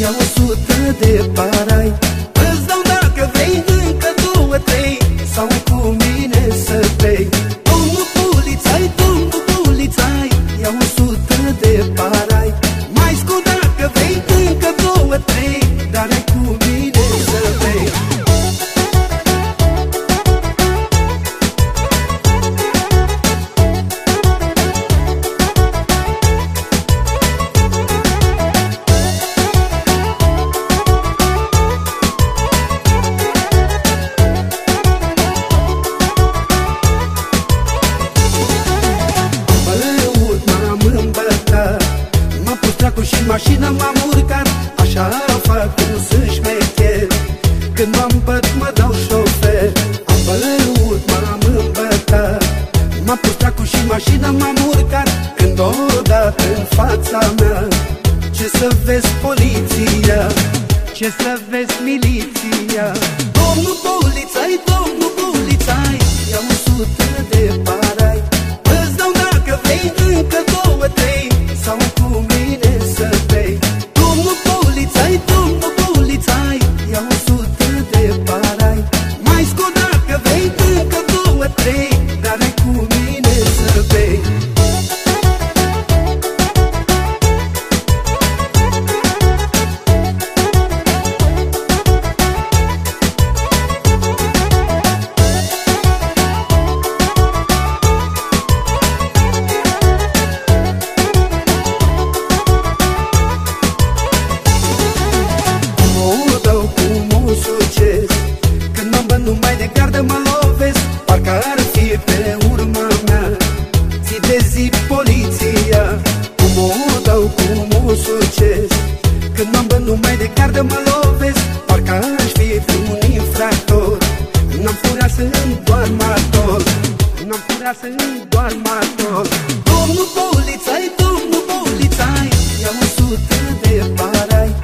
Ia o sută de parai mașină m-am urcat Așa fac cum să șmecher. Când m-am băt mă dau șofer. Am băut, m-am îmbătat M-am pus dracu și în mașină m-am urcat Când odată în fața mea. Ce să vezi poliția? Ce să vezi miliția? Domnul polițai, numai de gardă mă lovesc Parcă aș fi un infractor. N-am furat să-mi doar martor N-am furat să-mi doar martor Domnul polițai, domnul polițai Ia o sută de parai